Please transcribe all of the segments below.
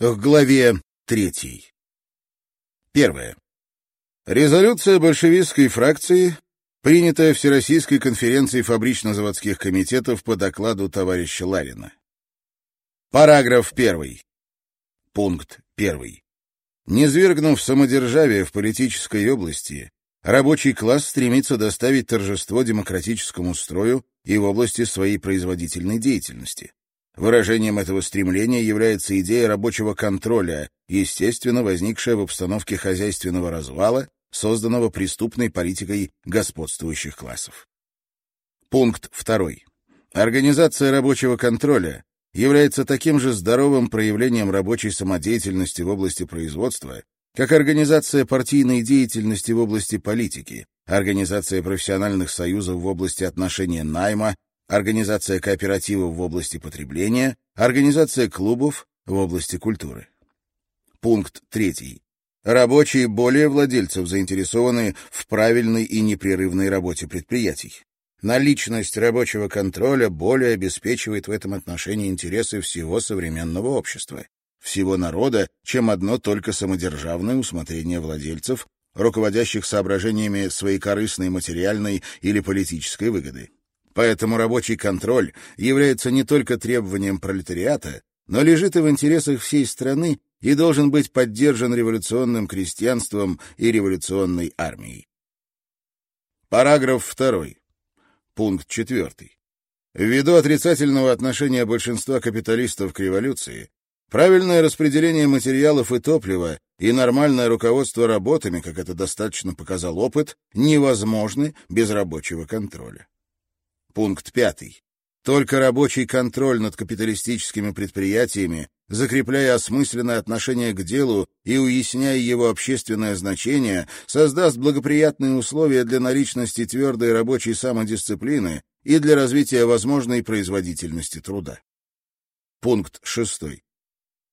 К главе третьей. Первое. Резолюция большевистской фракции, принятая Всероссийской конференцией фабрично-заводских комитетов по докладу товарища Ларина. Параграф 1. Пункт 1. Низвергнув самодержавие в политической области, рабочий класс стремится доставить торжество демократическому строю и в области своей производительной деятельности. Выражением этого стремления является идея рабочего контроля, естественно возникшая в обстановке хозяйственного развала, созданного преступной политикой господствующих классов. Пункт 2. Организация рабочего контроля является таким же здоровым проявлением рабочей самодеятельности в области производства, как организация партийной деятельности в области политики, организация профессиональных союзов в области отношения найма, организация кооперативов в области потребления, организация клубов в области культуры. Пункт 3. Рабочие более владельцев заинтересованы в правильной и непрерывной работе предприятий. Наличность рабочего контроля более обеспечивает в этом отношении интересы всего современного общества, всего народа, чем одно только самодержавное усмотрение владельцев, руководящих соображениями своей корыстной материальной или политической выгоды. Поэтому рабочий контроль является не только требованием пролетариата, но лежит и в интересах всей страны и должен быть поддержан революционным крестьянством и революционной армией. Параграф 2. Пункт 4. Ввиду отрицательного отношения большинства капиталистов к революции, правильное распределение материалов и топлива и нормальное руководство работами, как это достаточно показал опыт, невозможны без рабочего контроля. Пункт пятый. Только рабочий контроль над капиталистическими предприятиями, закрепляя осмысленное отношение к делу и уясняя его общественное значение, создаст благоприятные условия для наличности твердой рабочей самодисциплины и для развития возможной производительности труда. Пункт шестой.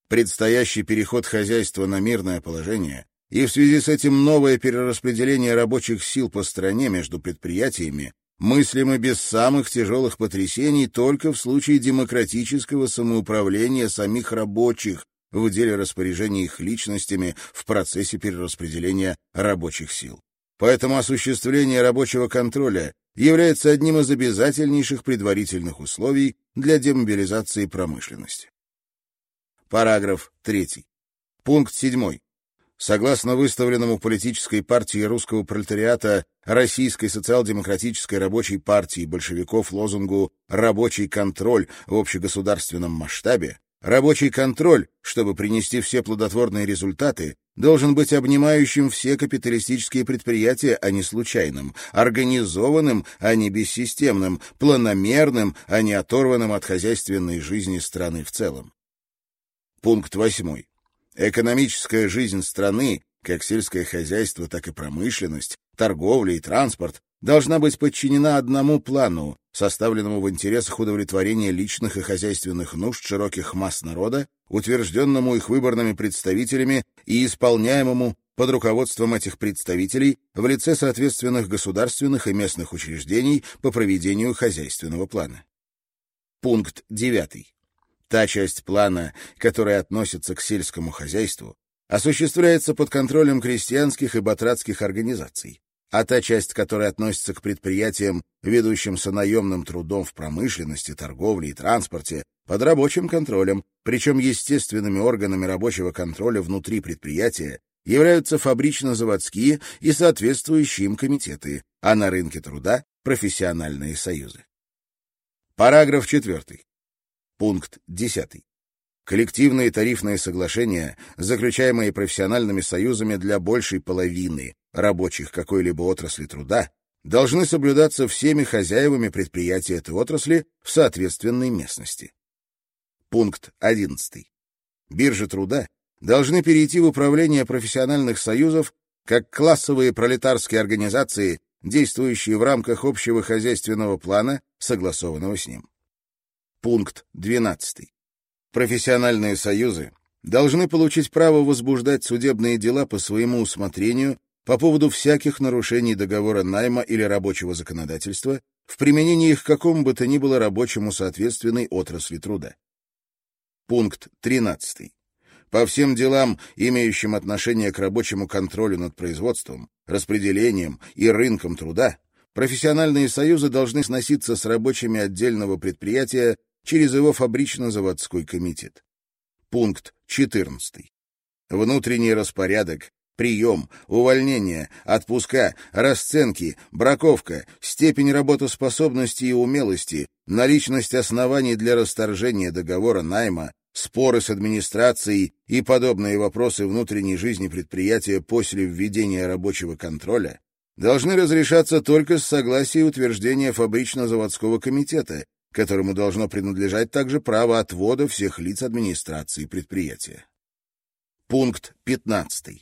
Предстоящий переход хозяйства на мирное положение и в связи с этим новое перераспределение рабочих сил по стране между предприятиями мыслимы без самых тяжелых потрясений только в случае демократического самоуправления самих рабочих в деле распоряжения их личностями в процессе перераспределения рабочих сил. Поэтому осуществление рабочего контроля является одним из обязательнейших предварительных условий для демобилизации промышленности. Параграф 3. Пункт 7. Согласно выставленному политической партии русского пролетариата Российской социал-демократической рабочей партии большевиков лозунгу «Рабочий контроль в общегосударственном масштабе», рабочий контроль, чтобы принести все плодотворные результаты, должен быть обнимающим все капиталистические предприятия, а не случайным, организованным, а не бессистемным, планомерным, а не оторванным от хозяйственной жизни страны в целом. Пункт восьмой. Экономическая жизнь страны, как сельское хозяйство, так и промышленность, торговля и транспорт, должна быть подчинена одному плану, составленному в интересах удовлетворения личных и хозяйственных нужд широких масс народа, утвержденному их выборными представителями и исполняемому под руководством этих представителей в лице соответственных государственных и местных учреждений по проведению хозяйственного плана. Пункт 9. Та часть плана, которая относится к сельскому хозяйству, осуществляется под контролем крестьянских и батрацких организаций, а та часть, которая относится к предприятиям, ведущимся наемным трудом в промышленности, торговле и транспорте, под рабочим контролем, причем естественными органами рабочего контроля внутри предприятия являются фабрично-заводские и соответствующие им комитеты, а на рынке труда — профессиональные союзы. Параграф 4. Пункт 10. Коллективные тарифные соглашения, заключаемые профессиональными союзами для большей половины рабочих какой-либо отрасли труда, должны соблюдаться всеми хозяевами предприятия этой отрасли в соответственной местности. Пункт 11. Биржи труда должны перейти в управление профессиональных союзов как классовые пролетарские организации, действующие в рамках общего хозяйственного плана, согласованного с ним. Пункт 12. Профессиональные союзы должны получить право возбуждать судебные дела по своему усмотрению по поводу всяких нарушений договора найма или рабочего законодательства в применении их какому бы то ни было рабочему соответственной отрасли труда. Пункт 13. по всем делам, имеющим отношение к рабочему контролю над производством, распределением и рынком труда, профессиональные союзы должны сноситься с рабочими отдельного предприятия через его фабрично-заводской комитет. Пункт 14. Внутренний распорядок, прием, увольнение, отпуска, расценки, браковка, степень работоспособности и умелости, наличность оснований для расторжения договора найма, споры с администрацией и подобные вопросы внутренней жизни предприятия после введения рабочего контроля должны разрешаться только с согласия и утверждения фабрично-заводского комитета, которому должно принадлежать также право отвода всех лиц администрации предприятия. Пункт 15.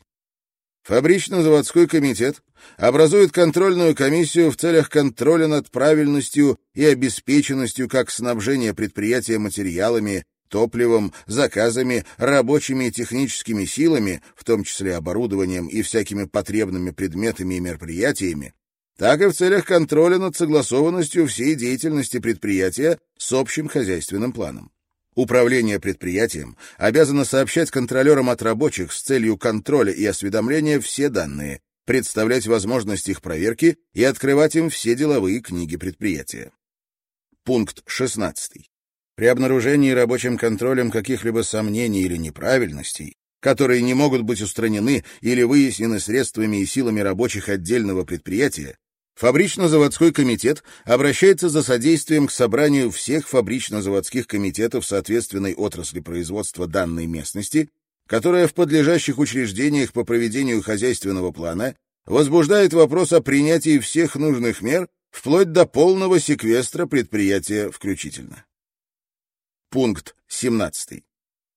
Фабрично-заводской комитет образует контрольную комиссию в целях контроля над правильностью и обеспеченностью как снабжения предприятия материалами, топливом, заказами, рабочими и техническими силами, в том числе оборудованием и всякими потребными предметами и мероприятиями, так и в целях контроля над согласованностью всей деятельности предприятия с общим хозяйственным планом. Управление предприятием обязано сообщать контролерам от рабочих с целью контроля и осведомления все данные, представлять возможность их проверки и открывать им все деловые книги предприятия. Пункт 16. При обнаружении рабочим контролем каких-либо сомнений или неправильностей, которые не могут быть устранены или выяснены средствами и силами рабочих отдельного предприятия, Фабрично-заводской комитет обращается за содействием к собранию всех фабрично-заводских комитетов соответственной отрасли производства данной местности, которая в подлежащих учреждениях по проведению хозяйственного плана возбуждает вопрос о принятии всех нужных мер вплоть до полного секвестра предприятия включительно. Пункт 17.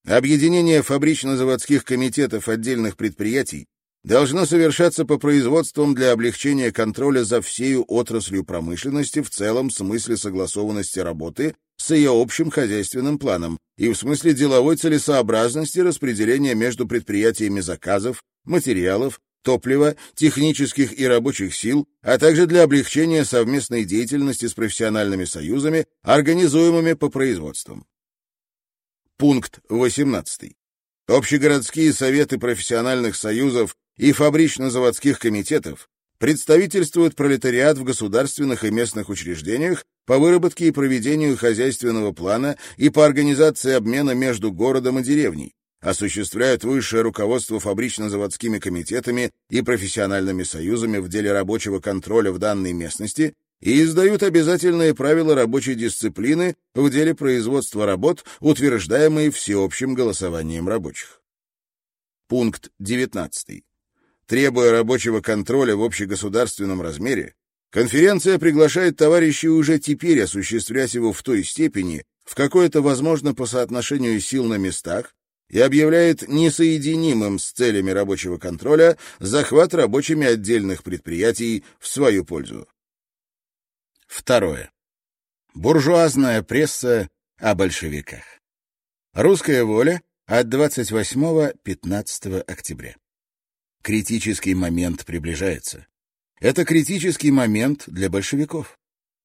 Объединение фабрично-заводских комитетов отдельных предприятий должно совершаться по производствам для облегчения контроля за всею отраслью промышленности в целом смысле согласованности работы с ее общим хозяйственным планом и в смысле деловой целесообразности распределения между предприятиями заказов, материалов, топлива, технических и рабочих сил, а также для облегчения совместной деятельности с профессиональными союзами, организуемыми по производствам. Пункт 18. Общегородские советы профессиональных союзов и фабрично-заводских комитетов представительствует пролетариат в государственных и местных учреждениях по выработке и проведению хозяйственного плана и по организации обмена между городом и деревней, осуществляют высшее руководство фабрично-заводскими комитетами и профессиональными союзами в деле рабочего контроля в данной местности и издают обязательные правила рабочей дисциплины в деле производства работ, утверждаемые всеобщим голосованием рабочих. Пункт 19. Требуя рабочего контроля в общегосударственном размере, конференция приглашает товарищей уже теперь осуществлять его в той степени, в какой это возможно по соотношению сил на местах, и объявляет несоединимым с целями рабочего контроля захват рабочими отдельных предприятий в свою пользу. Второе. Буржуазная пресса о большевиках. Русская воля от 28-15 октября. Критический момент приближается. Это критический момент для большевиков.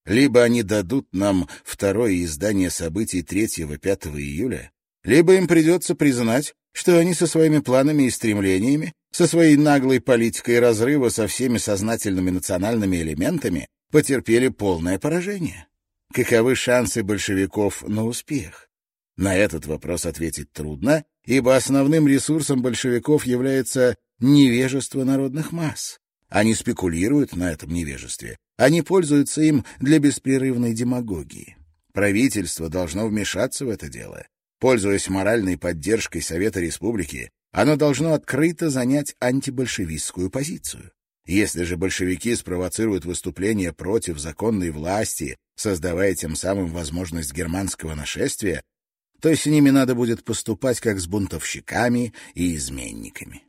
Либо они дадут нам второе издание событий 3-5 июля, либо им придется признать, что они со своими планами и стремлениями, со своей наглой политикой разрыва со всеми сознательными национальными элементами потерпели полное поражение. Каковы шансы большевиков на успех? На этот вопрос ответить трудно, ибо основным ресурсом большевиков является невежество народных масс. Они спекулируют на этом невежестве. Они пользуются им для беспрерывной демагогии. Правительство должно вмешаться в это дело. Пользуясь моральной поддержкой Совета Республики, оно должно открыто занять антибольшевистскую позицию. Если же большевики спровоцируют выступление против законной власти, создавая тем самым возможность германского нашествия, то с ними надо будет поступать как с бунтовщиками и изменниками.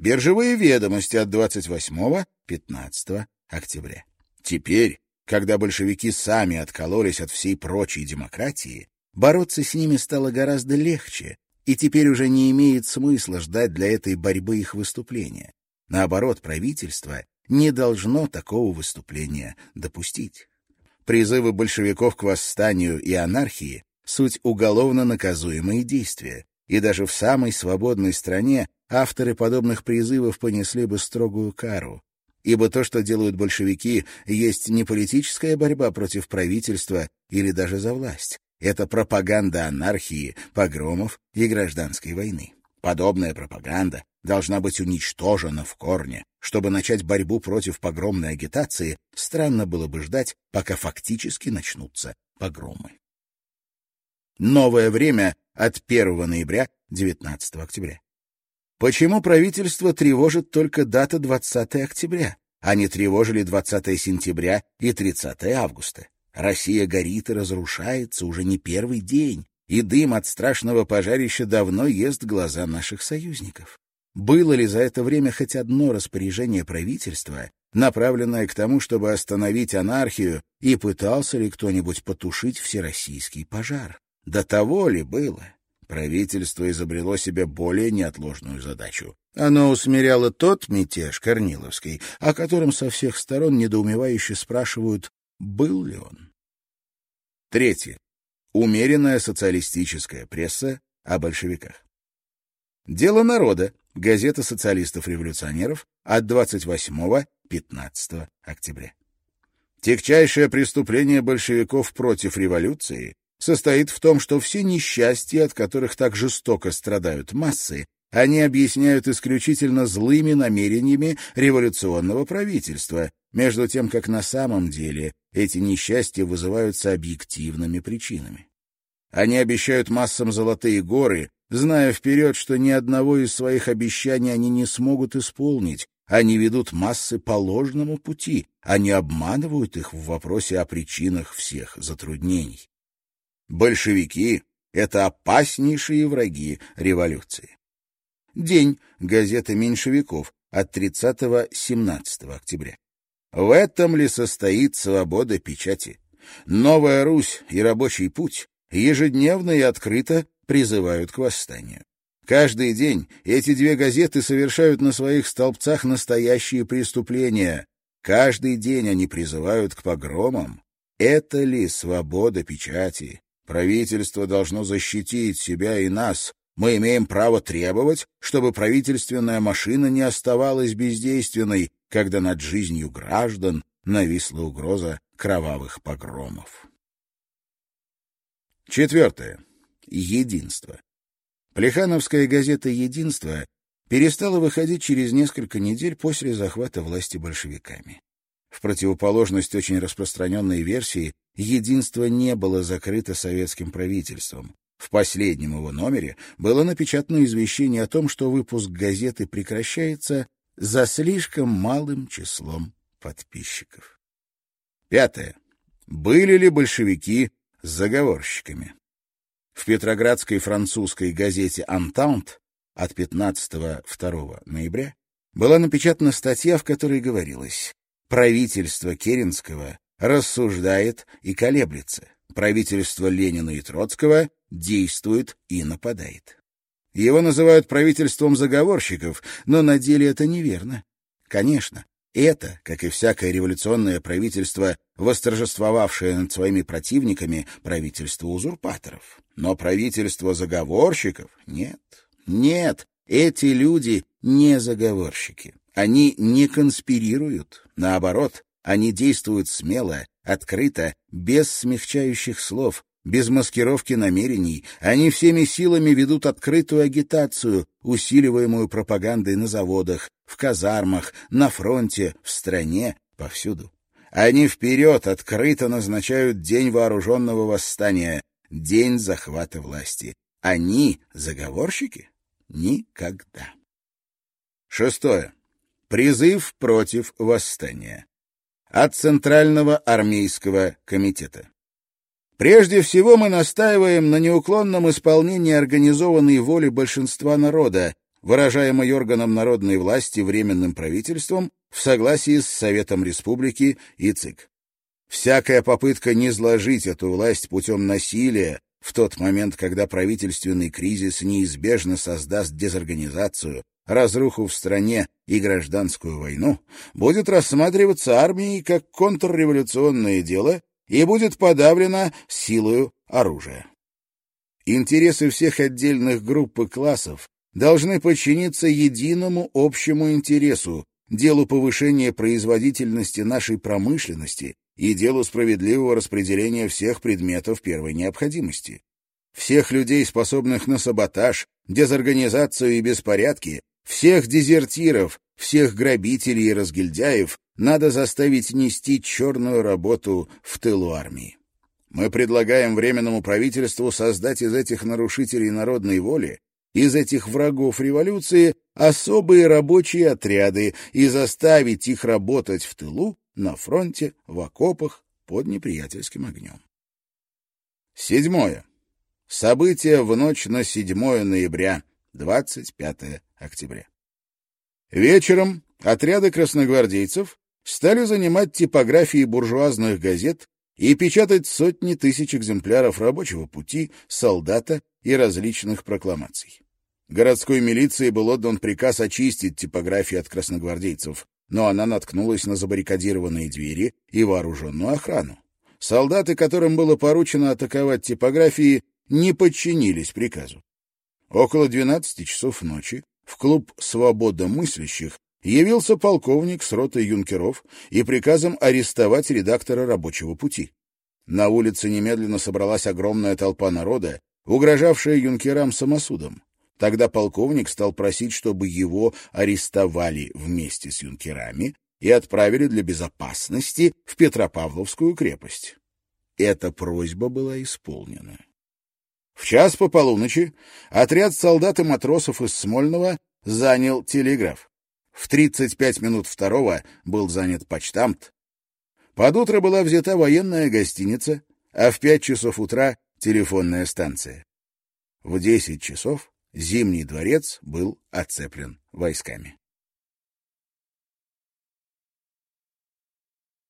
Биржевые ведомости от 28-15 октября. Теперь, когда большевики сами откололись от всей прочей демократии, бороться с ними стало гораздо легче, и теперь уже не имеет смысла ждать для этой борьбы их выступления. Наоборот, правительство не должно такого выступления допустить. Призывы большевиков к восстанию и анархии — суть уголовно наказуемые действия, и даже в самой свободной стране авторы подобных призывов понесли бы строгую кару. Ибо то, что делают большевики, есть не политическая борьба против правительства или даже за власть. Это пропаганда анархии, погромов и гражданской войны. Подобная пропаганда должна быть уничтожена в корне. Чтобы начать борьбу против погромной агитации, странно было бы ждать, пока фактически начнутся погромы. Новое время от 1 ноября 19 октября. Почему правительство тревожит только дата 20 октября, а не тревожили 20 сентября и 30 августа? Россия горит и разрушается уже не первый день, и дым от страшного пожарища давно ест глаза наших союзников. Было ли за это время хоть одно распоряжение правительства, направленное к тому, чтобы остановить анархию, и пытался ли кто-нибудь потушить всероссийский пожар? До того ли было? Правительство изобрело себе более неотложную задачу. Оно усмиряло тот мятеж Корниловский, о котором со всех сторон недоумевающе спрашивают, был ли он. Третье. Умеренная социалистическая пресса о большевиках. Дело народа. Газета социалистов-революционеров от 28-15 октября. Тягчайшее преступление большевиков против революции состоит в том, что все несчастья, от которых так жестоко страдают массы, они объясняют исключительно злыми намерениями революционного правительства, между тем как на самом деле эти несчастья вызываются объективными причинами. Они обещают массам золотые горы, зная вперед, что ни одного из своих обещаний они не смогут исполнить, они ведут массы по ложному пути, они обманывают их в вопросе о причинах всех затруднений. Большевики — это опаснейшие враги революции. День газеты меньшевиков от 30-17 октября. В этом ли состоит свобода печати? Новая Русь и рабочий путь ежедневно и открыто призывают к восстанию. Каждый день эти две газеты совершают на своих столбцах настоящие преступления. Каждый день они призывают к погромам. Это ли свобода печати? Правительство должно защитить себя и нас. Мы имеем право требовать, чтобы правительственная машина не оставалась бездейственной, когда над жизнью граждан нависла угроза кровавых погромов. Четвертое. Единство. Плехановская газета «Единство» перестала выходить через несколько недель после захвата власти большевиками. В противоположность очень распространенной версии, единство не было закрыто советским правительством. В последнем его номере было напечатано извещение о том, что выпуск газеты прекращается за слишком малым числом подписчиков. Пятое. Были ли большевики заговорщиками? В петроградской французской газете «Антант» от 15-2 ноября была напечатана статья, в которой говорилось Правительство Керенского рассуждает и колеблется. Правительство Ленина и Троцкого действует и нападает. Его называют правительством заговорщиков, но на деле это неверно. Конечно, это, как и всякое революционное правительство, восторжествовавшее над своими противниками, правительство узурпаторов. Но правительство заговорщиков — нет, нет, эти люди не заговорщики. Они не конспирируют, наоборот, они действуют смело, открыто, без смягчающих слов, без маскировки намерений. Они всеми силами ведут открытую агитацию, усиливаемую пропагандой на заводах, в казармах, на фронте, в стране, повсюду. Они вперед открыто назначают день вооруженного восстания, день захвата власти. Они заговорщики? Никогда. Шестое. Призыв против восстания. От Центрального армейского комитета. Прежде всего мы настаиваем на неуклонном исполнении организованной воли большинства народа, выражаемой органом народной власти Временным правительством в согласии с Советом Республики и ЦИК. Всякая попытка низложить эту власть путем насилия в тот момент, когда правительственный кризис неизбежно создаст дезорганизацию, разруху в стране и гражданскую войну, будет рассматриваться армией как контрреволюционное дело и будет подавлено силою оружия. Интересы всех отдельных групп и классов должны подчиниться единому общему интересу, делу повышения производительности нашей промышленности и делу справедливого распределения всех предметов первой необходимости. Всех людей, способных на саботаж, дезорганизацию и беспорядки, всех дезертиров, всех грабителей и разгильдяев надо заставить нести черную работу в тылу армии. Мы предлагаем Временному правительству создать из этих нарушителей народной воли, из этих врагов революции, особые рабочие отряды и заставить их работать в тылу, на фронте, в окопах, под неприятельским огнем. Седьмое. События в ночь на 7 ноября, 25 октября. Вечером отряды красногвардейцев стали занимать типографии буржуазных газет и печатать сотни тысяч экземпляров рабочего пути, солдата и различных прокламаций. Городской милиции был отдан приказ очистить типографии от красногвардейцев, но она наткнулась на забаррикадированные двери и вооруженную охрану. Солдаты, которым было поручено атаковать типографии, не подчинились приказу. Около 12 часов ночи в клуб «Свобода мыслящих» явился полковник с ротой юнкеров и приказом арестовать редактора «Рабочего пути». На улице немедленно собралась огромная толпа народа, угрожавшая юнкерам самосудом. Тогда полковник стал просить, чтобы его арестовали вместе с юнкерами и отправили для безопасности в Петропавловскую крепость. Эта просьба была исполнена. В час по полуночи отряд солдат и матросов из Смольного занял телеграф. В 35 минут второго был занят почтамт. Под утро была взята военная гостиница, а в пять часов утра — телефонная станция. В десять часов Зимний дворец был оцеплен войсками.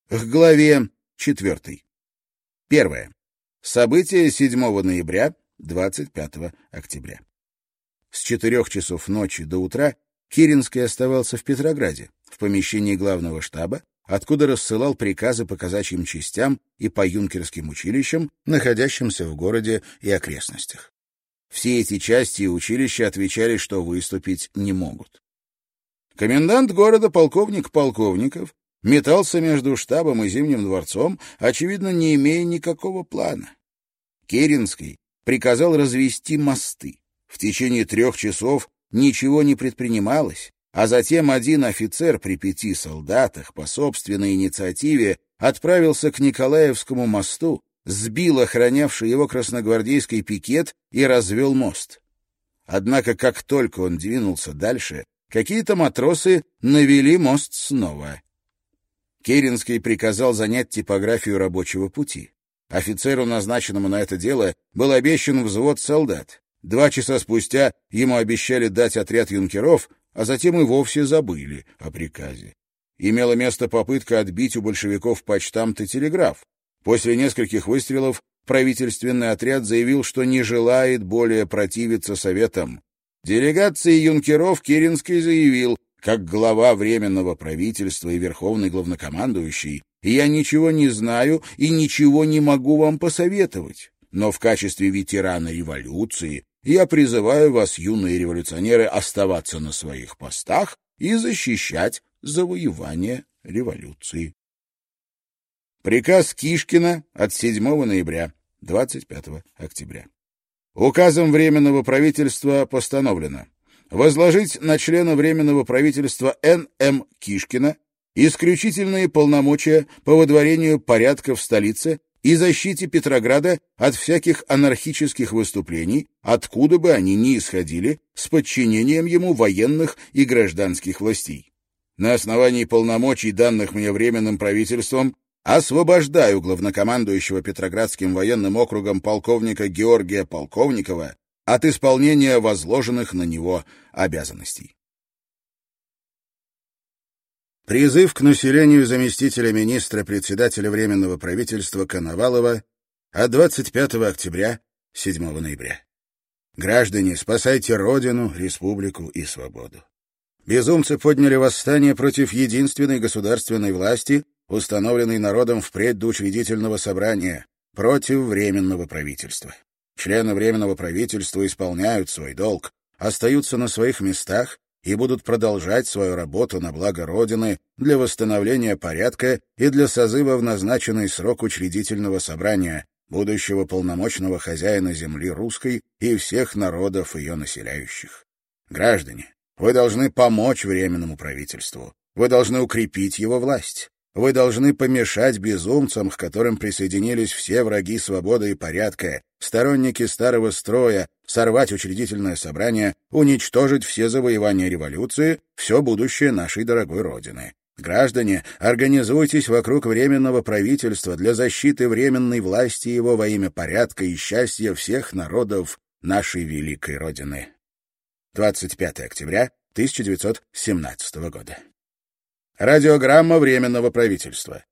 К главе четвертой. Первое. События 7 ноября 25 октября. С четырех часов ночи до утра Киринский оставался в Петрограде, в помещении главного штаба, откуда рассылал приказы по казачьим частям и по юнкерским училищам, находящимся в городе и окрестностях. Все эти части и училища отвечали, что выступить не могут. Комендант города, полковник Полковников, метался между штабом и Зимним дворцом, очевидно, не имея никакого плана. Керенский приказал развести мосты. В течение трех часов ничего не предпринималось, а затем один офицер при пяти солдатах по собственной инициативе отправился к Николаевскому мосту, сбил охранявший его красногвардейский пикет и развел мост. Однако, как только он двинулся дальше, какие-то матросы навели мост снова. Керенский приказал занять типографию рабочего пути. Офицеру, назначенному на это дело, был обещан взвод солдат. Два часа спустя ему обещали дать отряд юнкеров, а затем и вовсе забыли о приказе. Имела место попытка отбить у большевиков почтамт и телеграф. После нескольких выстрелов правительственный отряд заявил, что не желает более противиться советам. Делегации юнкеров Керенский заявил, как глава Временного правительства и верховный главнокомандующий, я ничего не знаю и ничего не могу вам посоветовать. Но в качестве ветерана революции я призываю вас, юные революционеры, оставаться на своих постах и защищать завоевание революции. Приказ Кишкина от 7 ноября, 25 октября. Указом Временного правительства постановлено возложить на члена Временного правительства Н.М. Кишкина исключительные полномочия по водворению порядка в столице и защите Петрограда от всяких анархических выступлений, откуда бы они ни исходили, с подчинением ему военных и гражданских властей. На основании полномочий, данных мне Временным правительством, освобождаю главнокомандующего Петроградским военным округом полковника Георгия Полковникова от исполнения возложенных на него обязанностей. Призыв к населению заместителя министра председателя Временного правительства Коновалова от 25 октября 7 ноября. Граждане, спасайте Родину, Республику и свободу. Безумцы подняли восстание против единственной государственной власти, установленной народом впредь до учредительного собрания, против Временного правительства. Члены Временного правительства исполняют свой долг, остаются на своих местах и будут продолжать свою работу на благо Родины для восстановления порядка и для созыва в назначенный срок учредительного собрания, будущего полномочного хозяина земли русской и всех народов ее населяющих. Граждане, вы должны помочь Временному правительству, вы должны укрепить его власть. Вы должны помешать безумцам, к которым присоединились все враги свободы и порядка, сторонники старого строя, сорвать учредительное собрание, уничтожить все завоевания революции, все будущее нашей дорогой Родины. Граждане, организуйтесь вокруг Временного правительства для защиты временной власти его во имя порядка и счастья всех народов нашей великой Родины. 25 октября 1917 года. Радиограмма Временного правительства.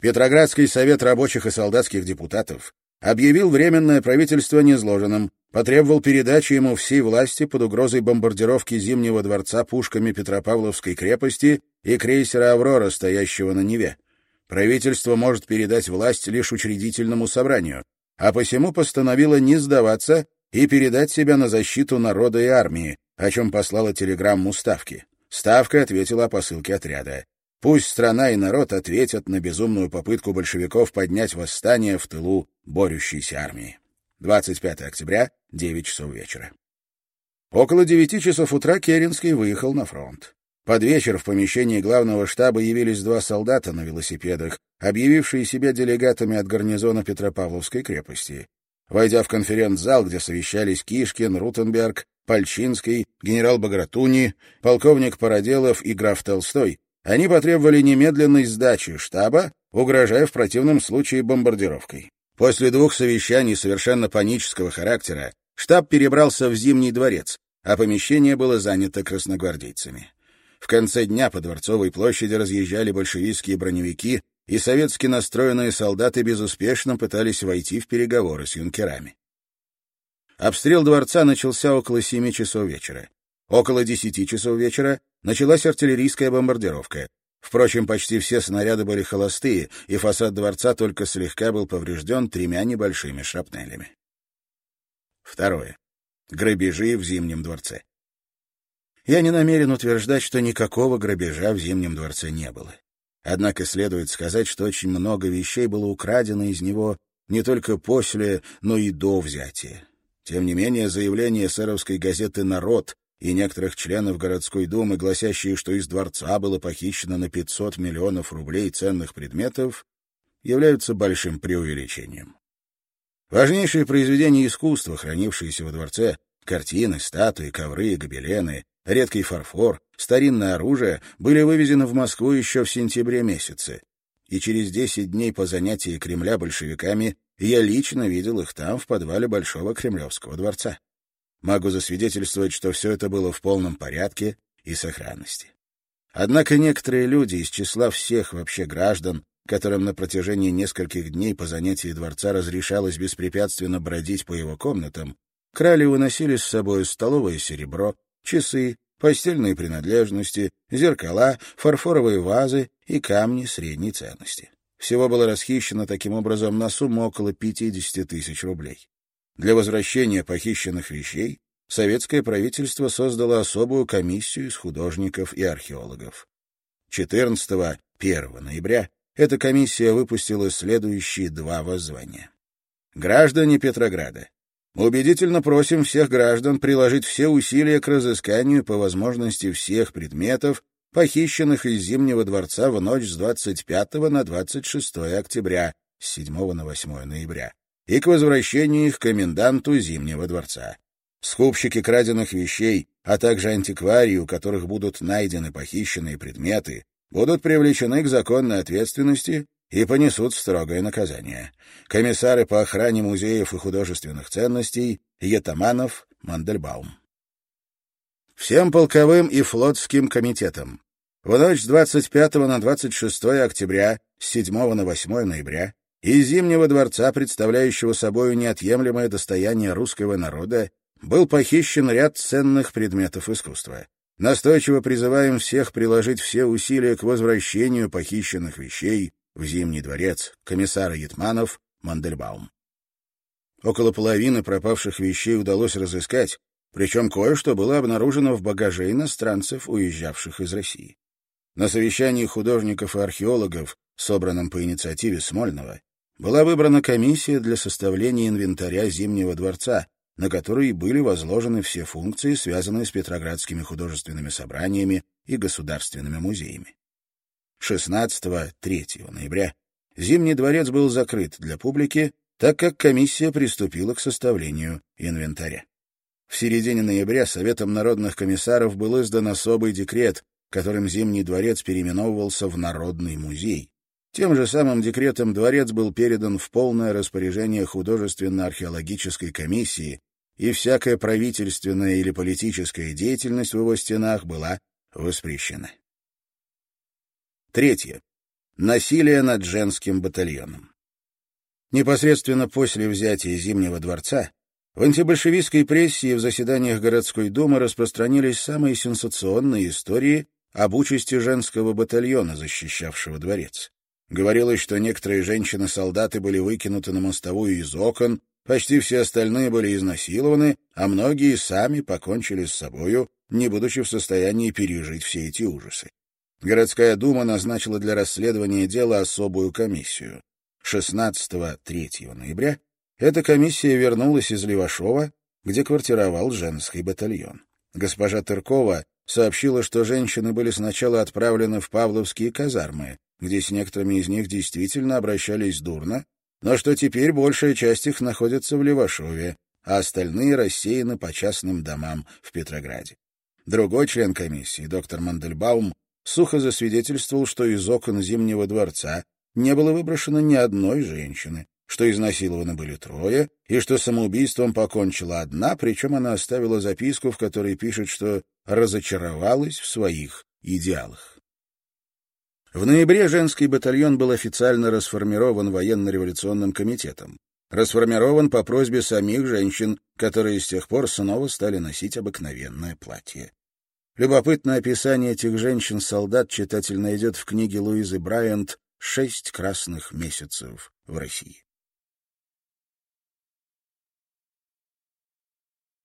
Петроградский совет рабочих и солдатских депутатов объявил Временное правительство незложенным, потребовал передачи ему всей власти под угрозой бомбардировки Зимнего дворца пушками Петропавловской крепости и крейсера «Аврора», стоящего на Неве. Правительство может передать власть лишь учредительному собранию, а посему постановило не сдаваться и передать себя на защиту народа и армии, о чем послала телеграмму Ставки. Ставка ответила о посылке отряда. Пусть страна и народ ответят на безумную попытку большевиков поднять восстание в тылу борющейся армии. 25 октября, 9 часов вечера. Около 9 часов утра Керенский выехал на фронт. Под вечер в помещении главного штаба явились два солдата на велосипедах, объявившие себя делегатами от гарнизона Петропавловской крепости. Войдя в конференц-зал, где совещались Кишкин, Рутенберг, Пальчинский, генерал Багратуни, полковник Параделов и граф Толстой, они потребовали немедленной сдачи штаба, угрожая в противном случае бомбардировкой. После двух совещаний совершенно панического характера штаб перебрался в Зимний дворец, а помещение было занято красногвардейцами. В конце дня по Дворцовой площади разъезжали большевистские броневики, и советски настроенные солдаты безуспешно пытались войти в переговоры с юнкерами. Обстрел дворца начался около семи часов вечера. Около десяти часов вечера началась артиллерийская бомбардировка. Впрочем, почти все снаряды были холостые, и фасад дворца только слегка был поврежден тремя небольшими шрапнелями. Второе. Грабежи в Зимнем дворце. Я не намерен утверждать, что никакого грабежа в Зимнем дворце не было. Однако следует сказать, что очень много вещей было украдено из него не только после, но и до взятия. Тем не менее, заявление сэровской газеты «Народ» и некоторых членов городской думы, гласящие, что из дворца было похищено на 500 миллионов рублей ценных предметов, являются большим преувеличением. Важнейшие произведения искусства, хранившиеся во дворце, картины, статуи, ковры, гобелены, редкий фарфор, старинное оружие были вывезены в Москву еще в сентябре месяце, и через десять дней по занятии Кремля большевиками я лично видел их там, в подвале Большого Кремлевского дворца. Могу засвидетельствовать, что все это было в полном порядке и сохранности. Однако некоторые люди из числа всех вообще граждан, которым на протяжении нескольких дней по занятии дворца разрешалось беспрепятственно бродить по его комнатам, крали и выносили с собой столовое серебро, часы, постельные принадлежности, зеркала, фарфоровые вазы и камни средней ценности. Всего было расхищено таким образом на сумму около 50 тысяч рублей. Для возвращения похищенных вещей советское правительство создало особую комиссию из художников и археологов. 14-1 ноября эта комиссия выпустила следующие два воззвания. Граждане Петрограда, Убедительно просим всех граждан приложить все усилия к разысканию по возможности всех предметов, похищенных из Зимнего дворца в ночь с 25 на 26 октября, с 7 на 8 ноября, и к возвращению их коменданту Зимнего дворца. Скупщики краденных вещей, а также антикварии, у которых будут найдены похищенные предметы, будут привлечены к законной ответственности и понесут строгое наказание. Комиссары по охране музеев и художественных ценностей Етаманов, Мандельбаум. Всем полковым и флотским комитетам. В ночь с 25 на 26 октября, с 7 на 8 ноября, из Зимнего дворца, представляющего собой неотъемлемое достояние русского народа, был похищен ряд ценных предметов искусства. Настойчиво призываем всех приложить все усилия к возвращению похищенных вещей, в Зимний дворец комиссара Ятманов Мандельбаум. Около половины пропавших вещей удалось разыскать, причем кое-что было обнаружено в багаже иностранцев, уезжавших из России. На совещании художников и археологов, собранном по инициативе Смольного, была выбрана комиссия для составления инвентаря Зимнего дворца, на которой были возложены все функции, связанные с петроградскими художественными собраниями и государственными музеями. 16-3 ноября Зимний дворец был закрыт для публики, так как комиссия приступила к составлению инвентаря. В середине ноября Советом народных комиссаров был издан особый декрет, которым Зимний дворец переименовывался в Народный музей. Тем же самым декретом дворец был передан в полное распоряжение художественно-археологической комиссии, и всякая правительственная или политическая деятельность в его стенах была воспрещена. Третье. Насилие над женским батальоном. Непосредственно после взятия Зимнего дворца в антибольшевистской прессе и в заседаниях городской думы распространились самые сенсационные истории об участи женского батальона, защищавшего дворец. Говорилось, что некоторые женщины-солдаты были выкинуты на мостовую из окон, почти все остальные были изнасилованы, а многие сами покончили с собою, не будучи в состоянии пережить все эти ужасы. Городская дума назначила для расследования дела особую комиссию. 16-3 ноября эта комиссия вернулась из Левашова, где квартировал женский батальон. Госпожа Тыркова сообщила, что женщины были сначала отправлены в Павловские казармы, где с некоторыми из них действительно обращались дурно, но что теперь большая часть их находится в Левашове, а остальные рассеяны по частным домам в Петрограде. Другой член комиссии, доктор Мандельбаум, сухо засвидетельствовал, что из окон Зимнего дворца не было выброшено ни одной женщины, что изнасилованы были трое, и что самоубийством покончила одна, причем она оставила записку, в которой пишет, что разочаровалась в своих идеалах. В ноябре женский батальон был официально расформирован военно-революционным комитетом. Расформирован по просьбе самих женщин, которые с тех пор снова стали носить обыкновенное платье. Любопытное описание этих женщин-солдат читатель найдет в книге Луизы Брайант «Шесть красных месяцев в России».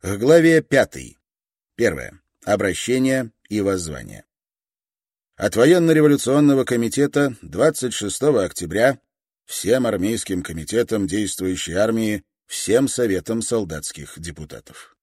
К главе пятой. Первое. Обращение и воззвание. От военно-революционного комитета 26 октября всем армейским комитетам действующей армии, всем советам солдатских депутатов.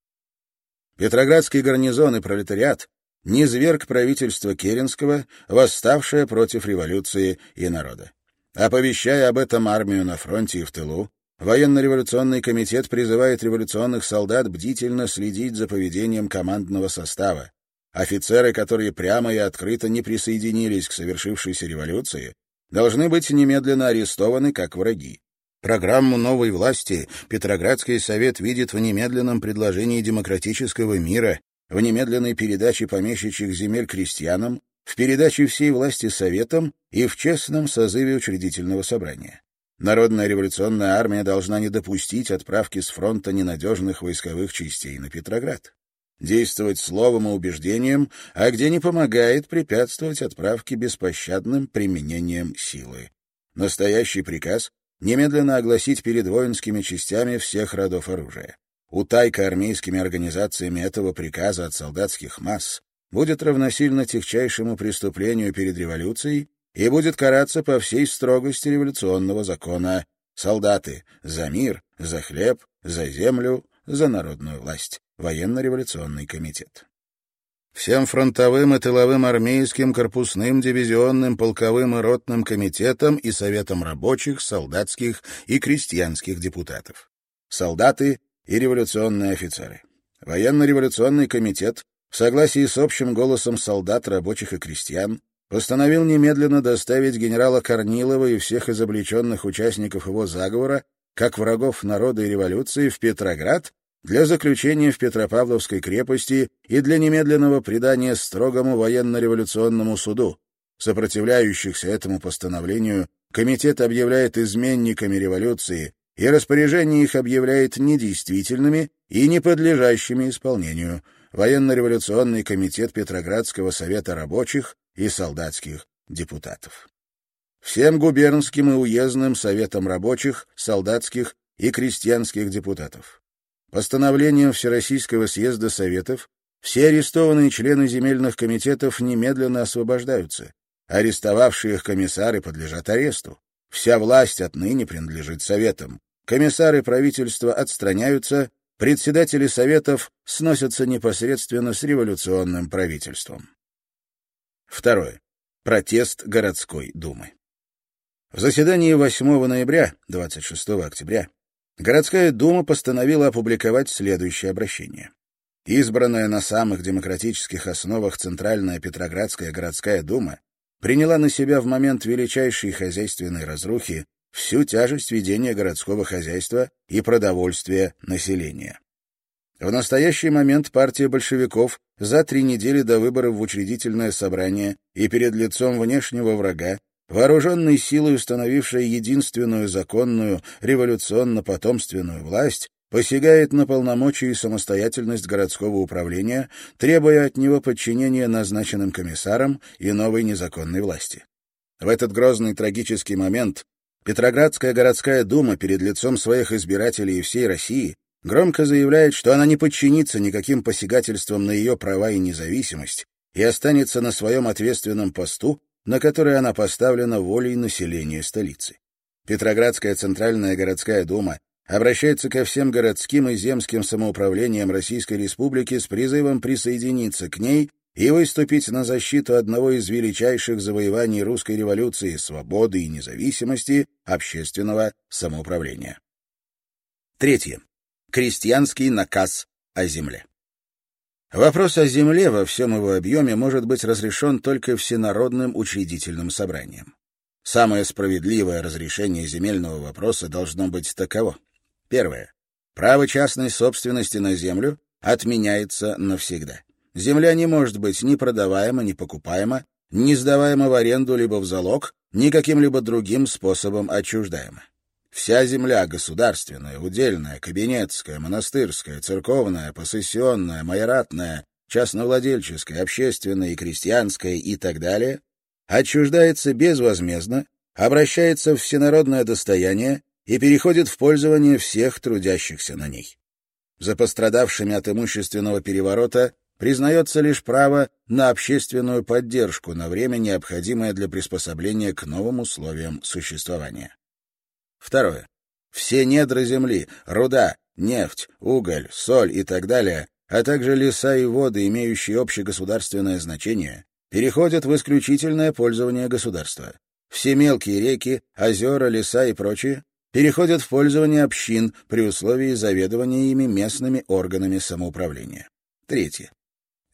Петроградский гарнизон и пролетариат низверг правительство Керенского, восставшее против революции и народа. Оповещая об этом армию на фронте и в тылу, военно-революционный комитет призывает революционных солдат бдительно следить за поведением командного состава, Офицеры, которые прямо и открыто не присоединились к совершившейся революции, должны быть немедленно арестованы как враги. Программу новой власти Петроградский совет видит в немедленном предложении демократического мира, в немедленной передаче помещичьих земель крестьянам, в передаче всей власти советам и в честном созыве учредительного собрания. Народная революционная армия должна не допустить отправки с фронта ненадежных войсковых частей на Петроград действовать словом и убеждением, а где не помогает, препятствовать отправке беспощадным применением силы. Настоящий приказ — немедленно огласить перед воинскими частями всех родов оружия. Утайка армейскими организациями этого приказа от солдатских масс будет равносильно техчайшему преступлению перед революцией и будет караться по всей строгости революционного закона. Солдаты — за мир, за хлеб, за землю, за народную власть. Военно-революционный комитет. Всем фронтовым и тыловым армейским, корпусным, дивизионным, полковым и ротным комитетам и советам рабочих, солдатских и крестьянских депутатов. Солдаты и революционные офицеры. Военно-революционный комитет в согласии с общим голосом солдат, рабочих и крестьян постановил немедленно доставить генерала Корнилова и всех изобличенных участников его заговора, как врагов народа и революции, в Петроград для заключения в Петропавловской крепости и для немедленного предания строгому военно-революционному суду. Сопротивляющихся этому постановлению комитет объявляет изменниками революции и распоряжение их объявляет недействительными и не подлежащими исполнению. Военно-революционный комитет Петроградского совета рабочих и солдатских депутатов. Всем губернским и уездным советам рабочих, солдатских и крестьянских депутатов. Постановлением Всероссийского съезда Советов все арестованные члены земельных комитетов немедленно освобождаются. Арестовавшие их комиссары подлежат аресту. Вся власть отныне принадлежит Советам. Комиссары правительства отстраняются, председатели Советов сносятся непосредственно с революционным правительством. Второе. Протест городской думы. В заседании 8 ноября, 26 октября, городская дума постановила опубликовать следующее обращение. Избранная на самых демократических основах Центральная Петроградская городская дума приняла на себя в момент величайшей хозяйственной разрухи всю тяжесть ведения городского хозяйства и продовольствия населения. В настоящий момент партия большевиков за три недели до выборов в учредительное собрание и перед лицом внешнего врага, вооруженной силой установившей единственную законную революционно-потомственную власть, посягает на полномочия и самостоятельность городского управления, требуя от него подчинения назначенным комиссарам и новой незаконной власти. В этот грозный трагический момент Петроградская городская дума перед лицом своих избирателей и всей России громко заявляет, что она не подчинится никаким посягательствам на ее права и независимость и останется на своем ответственном посту, на который она поставлена волей населения столицы. Петроградская Центральная городская дума обращается ко всем городским и земским самоуправлениям Российской Республики с призывом присоединиться к ней и выступить на защиту одного из величайших завоеваний русской революции — свободы и независимости общественного самоуправления. Третье. Крестьянский наказ о земле. Вопрос о земле во всем его объеме может быть разрешен только всенародным учредительным собранием. Самое справедливое разрешение земельного вопроса должно быть таково. Первое. Право частной собственности на землю отменяется навсегда. Земля не может быть ни продаваема, ни покупаема, ни сдаваема в аренду либо в залог, ни каким-либо другим способом отчуждаема. Вся земля государственная, удельная, кабинетская, монастырская, церковная, посессионная, майоратная, частновладельческая, общественная и крестьянская и так далее отчуждается безвозмездно, обращается в всенародное достояние и переходит в пользование всех трудящихся на ней. За пострадавшими от имущественного переворота признается лишь право на общественную поддержку на время, необходимое для приспособления к новым условиям существования. Второе. Все недра земли, руда, нефть, уголь, соль и так далее, а также леса и воды, имеющие общегосударственное значение, переходят в исключительное пользование государства. Все мелкие реки, озера, леса и прочее переходят в пользование общин при условии заведования ими местными органами самоуправления. Третье.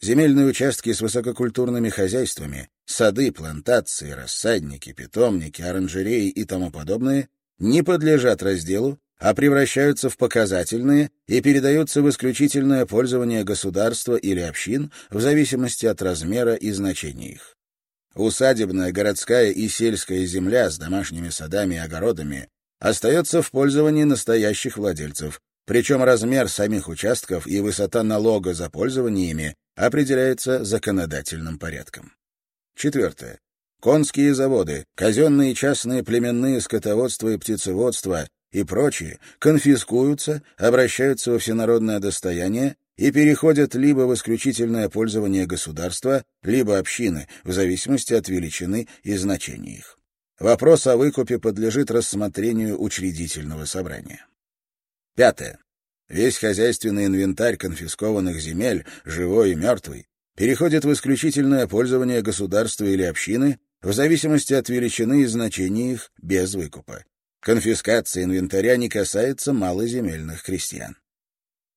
Земельные участки с высококультурными хозяйствами, сады, плантации, рассадники, питомники, оранжереи и тому подобное не подлежат разделу, а превращаются в показательные и передаются в исключительное пользование государства или общин в зависимости от размера и значения их. Усадебная, городская и сельская земля с домашними садами и огородами остается в пользовании настоящих владельцев, причем размер самих участков и высота налога за пользование определяется законодательным порядком. Четвертое. Конские заводы, казенные частные племенные скотоводства и птицеводства и прочие конфискуются, обращаются во всенародное достояние и переходят либо в исключительное пользование государства, либо общины, в зависимости от величины и значения их. Вопрос о выкупе подлежит рассмотрению учредительного собрания. Пятое. Весь хозяйственный инвентарь конфискованных земель, живой и мертвый, переходит в исключительное пользование государства или общины в зависимости от величины и значения их без выкупа. Конфискация инвентаря не касается малоземельных крестьян.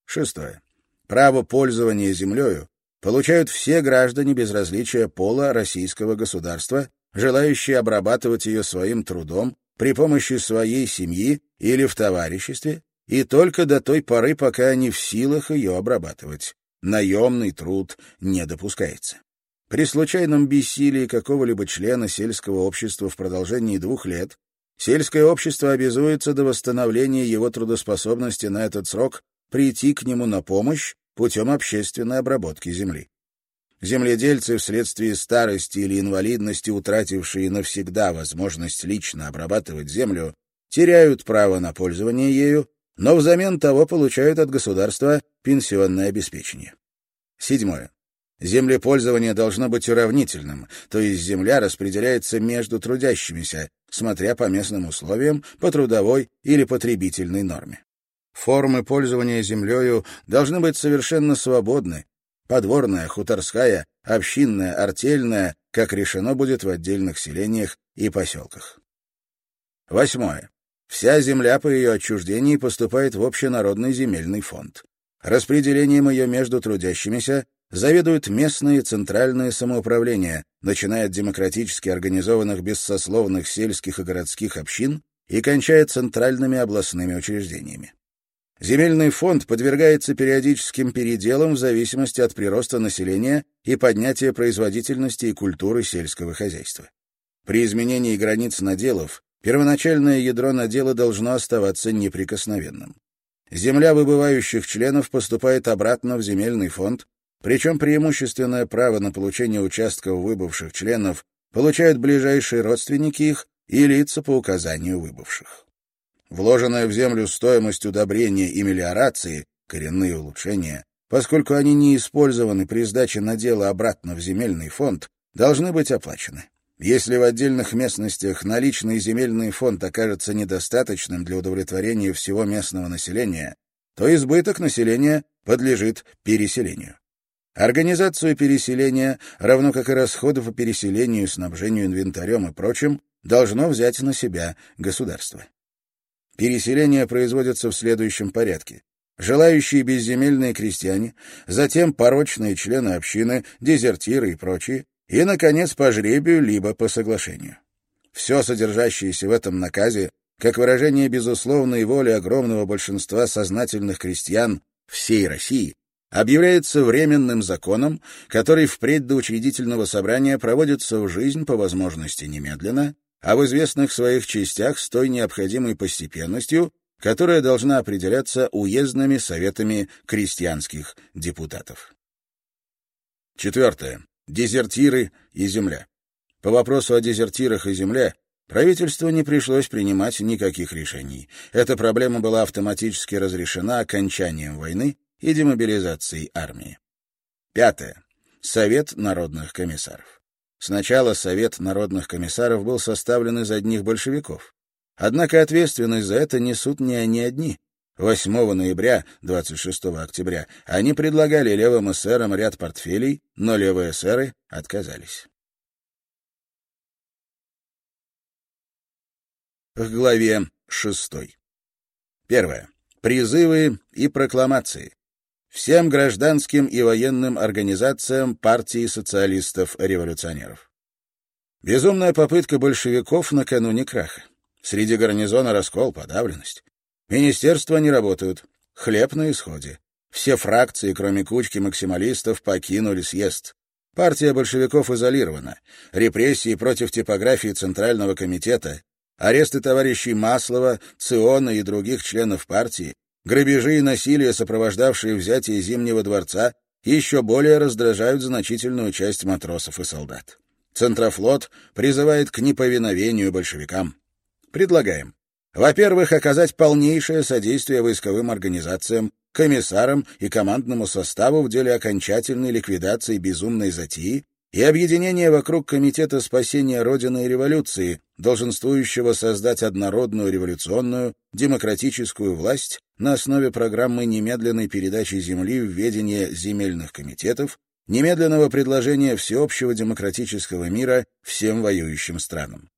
Шестое. Право пользования землею получают все граждане без различия пола российского государства желающие обрабатывать ее своим трудом при помощи своей семьи или в товариществе, и только до той поры, пока они в силах ее обрабатывать. Наемный труд не допускается. При случайном бессилии какого-либо члена сельского общества в продолжении двух лет сельское общество обязуется до восстановления его трудоспособности на этот срок прийти к нему на помощь путем общественной обработки земли. Земледельцы вследствие старости или инвалидности, утратившие навсегда возможность лично обрабатывать землю, теряют право на пользование ею но взамен того получают от государства пенсионное обеспечение. Седьмое. Землепользование должно быть уравнительным, то есть земля распределяется между трудящимися, смотря по местным условиям, по трудовой или потребительной норме. Формы пользования землею должны быть совершенно свободны. Подворная, хуторская, общинная, артельная, как решено будет в отдельных селениях и поселках. Восьмое. Вся земля по ее отчуждении поступает в общенародный земельный фонд. Распределением ее между трудящимися заведуют местные центральные самоуправления, начиная от демократически организованных бессословных сельских и городских общин и кончая центральными областными учреждениями. Земельный фонд подвергается периодическим переделам в зависимости от прироста населения и поднятия производительности и культуры сельского хозяйства. При изменении границ наделов первоначальное ядро надела должно оставаться неприкосновенным. Земля выбывающих членов поступает обратно в земельный фонд, причем преимущественное право на получение участков выбывших членов получают ближайшие родственники их и лица по указанию выбывших. Вложенная в землю стоимость удобрения и мелиорации, коренные улучшения, поскольку они не использованы при сдаче надела обратно в земельный фонд, должны быть оплачены. Если в отдельных местностях наличный земельный фонд окажется недостаточным для удовлетворения всего местного населения, то избыток населения подлежит переселению. Организацию переселения, равно как и расходы по переселению, снабжению инвентарем и прочим, должно взять на себя государство. Переселение производится в следующем порядке. Желающие безземельные крестьяне, затем порочные члены общины, дезертиры и прочие, и, наконец, по жребию либо по соглашению. Все содержащееся в этом наказе, как выражение безусловной воли огромного большинства сознательных крестьян всей России, объявляется временным законом, который впредь до учредительного собрания проводится в жизнь по возможности немедленно, а в известных своих частях с той необходимой постепенностью, которая должна определяться уездными советами крестьянских депутатов. Четвертое. Дезертиры и земля. По вопросу о дезертирах и земле правительству не пришлось принимать никаких решений. Эта проблема была автоматически разрешена окончанием войны и демобилизацией армии. Пятое. Совет народных комиссаров. Сначала Совет народных комиссаров был составлен из одних большевиков. Однако ответственность за это несут не они одни. 8 ноября, 26 октября, они предлагали левым эсерам ряд портфелей, но левые эсеры отказались. К главе 6. Первое. Призывы и прокламации всем гражданским и военным организациям партии социалистов-революционеров. Безумная попытка большевиков накануне краха. Среди гарнизона раскол, подавленность. Министерства не работают. Хлеб на исходе. Все фракции, кроме кучки максималистов, покинули съезд. Партия большевиков изолирована. Репрессии против типографии Центрального комитета, аресты товарищей Маслова, Циона и других членов партии, Грабежи и насилие, сопровождавшие взятие Зимнего дворца, еще более раздражают значительную часть матросов и солдат. Центрофлот призывает к неповиновению большевикам. Предлагаем. Во-первых, оказать полнейшее содействие войсковым организациям, комиссарам и командному составу в деле окончательной ликвидации безумной затеи и объединения вокруг Комитета спасения Родины и революции, долженствующего создать однородную революционную, демократическую власть на основе программы немедленной передачи земли в ведение земельных комитетов, немедленного предложения всеобщего демократического мира всем воюющим странам.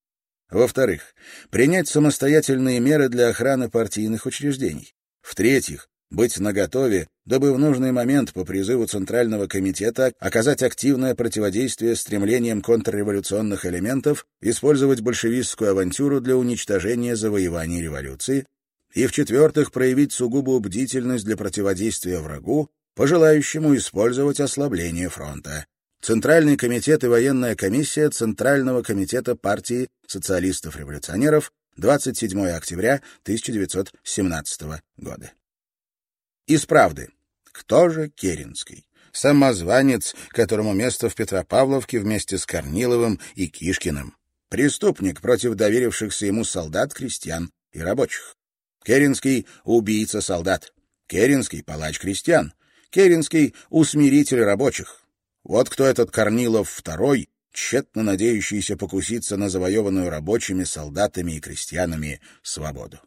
Во-вторых, принять самостоятельные меры для охраны партийных учреждений. В-третьих, быть наготове, дабы в нужный момент по призыву Центрального комитета оказать активное противодействие стремлениям контрреволюционных элементов, использовать большевистскую авантюру для уничтожения завоеваний революции, и, в-четвертых, проявить сугубую бдительность для противодействия врагу, пожелающему использовать ослабление фронта. Центральный комитет и военная комиссия Центрального комитета партии социалистов-революционеров 27 октября 1917 года. Из правды. Кто же Керенский? Самозванец, которому место в Петропавловке вместе с Корниловым и Кишкиным. Преступник против доверившихся ему солдат, крестьян и рабочих. Керенский — убийца солдат. Керенский — палач крестьян. Керенский — усмиритель рабочих. Вот кто этот Корнилов второй, тщетно надеющийся покуситься на завоеванную рабочими, солдатами и крестьянами свободу.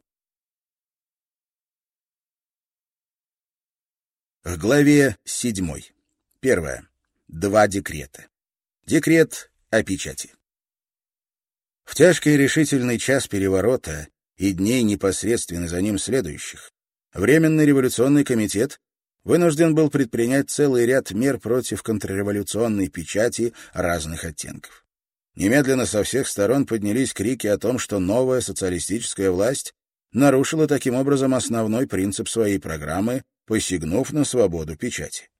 В главе седьмой. Первое. Два декрета. Декрет о печати. В тяжкий решительный час переворота и дней непосредственно за ним следующих Временный революционный комитет вынужден был предпринять целый ряд мер против контрреволюционной печати разных оттенков. Немедленно со всех сторон поднялись крики о том, что новая социалистическая власть нарушила таким образом основной принцип своей программы, посягнув на свободу печати.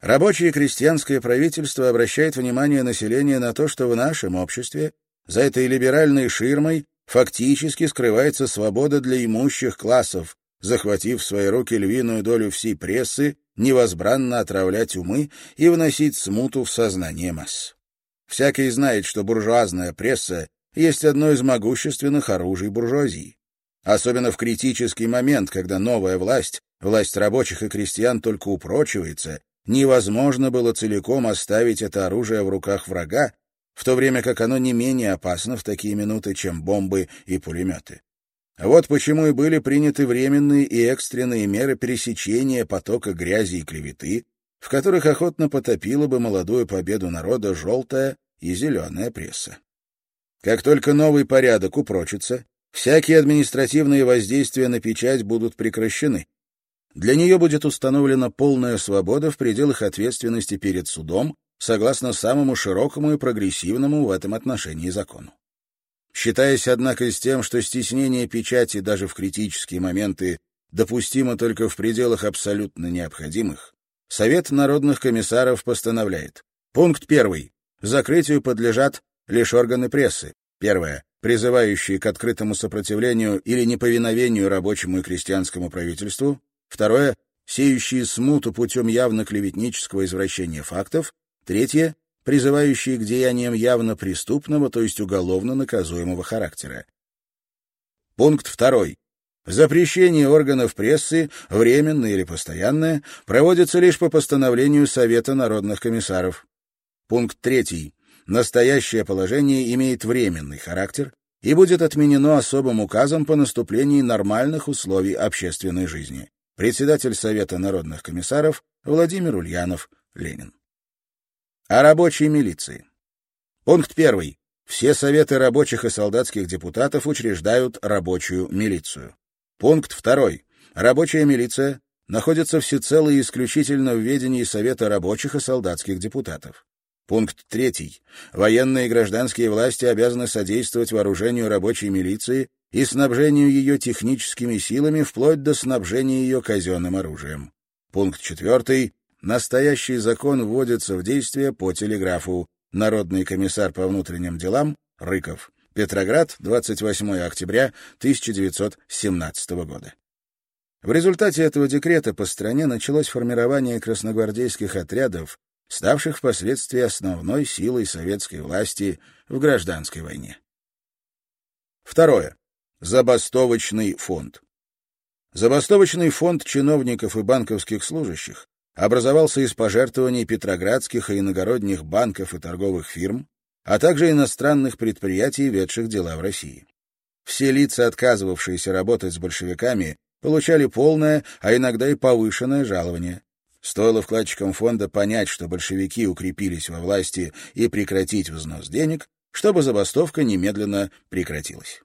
Рабочее и крестьянское правительство обращает внимание населения на то, что в нашем обществе за этой либеральной ширмой фактически скрывается свобода для имущих классов, захватив в свои руки львиную долю всей прессы, невозбранно отравлять умы и вносить смуту в сознание масс. Всякий знает, что буржуазная пресса есть одно из могущественных оружий буржуазии. Особенно в критический момент, когда новая власть, власть рабочих и крестьян только упрочивается, невозможно было целиком оставить это оружие в руках врага, в то время как оно не менее опасно в такие минуты, чем бомбы и пулеметы. Вот почему и были приняты временные и экстренные меры пересечения потока грязи и клеветы, в которых охотно потопила бы молодую победу народа желтая и зеленая пресса. Как только новый порядок упрочится, всякие административные воздействия на печать будут прекращены. Для нее будет установлена полная свобода в пределах ответственности перед судом, согласно самому широкому и прогрессивному в этом отношении закону. Считаясь, однако, с тем, что стеснение печати даже в критические моменты допустимо только в пределах абсолютно необходимых, Совет народных комиссаров постановляет. Пункт первый. Закрытию подлежат лишь органы прессы. Первое. Призывающие к открытому сопротивлению или неповиновению рабочему и крестьянскому правительству. Второе. Сеющие смуту путем явно клеветнического извращения фактов. Третье призывающие к деяниям явно преступного, то есть уголовно наказуемого характера. Пункт второй. Запрещение органов прессы, временное или постоянное, проводится лишь по постановлению Совета народных комиссаров. Пункт третий. Настоящее положение имеет временный характер и будет отменено особым указом по наступлении нормальных условий общественной жизни. Председатель Совета народных комиссаров Владимир Ульянов, Ленин. О рабочей милиции. Пункт первый. Все советы рабочих и солдатских депутатов учреждают рабочую милицию. Пункт второй. Рабочая милиция находится всецело и исключительно в ведении Совета рабочих и солдатских депутатов. Пункт третий. Военные и гражданские власти обязаны содействовать вооружению рабочей милиции и снабжению ее техническими силами вплоть до снабжения ее казенным оружием. Пункт четвертый. Настоящий закон вводится в действие по телеграфу. Народный комиссар по внутренним делам Рыков. Петроград, 28 октября 1917 года. В результате этого декрета по стране началось формирование красногвардейских отрядов, ставших впоследствии основной силой советской власти в гражданской войне. Второе. Забастовочный фонд. Забастовочный фонд чиновников и банковских служащих образовался из пожертвований петроградских и иногородних банков и торговых фирм, а также иностранных предприятий, ведших дела в России. Все лица, отказывавшиеся работать с большевиками, получали полное, а иногда и повышенное жалование. Стоило вкладчикам фонда понять, что большевики укрепились во власти и прекратить взнос денег, чтобы забастовка немедленно прекратилась.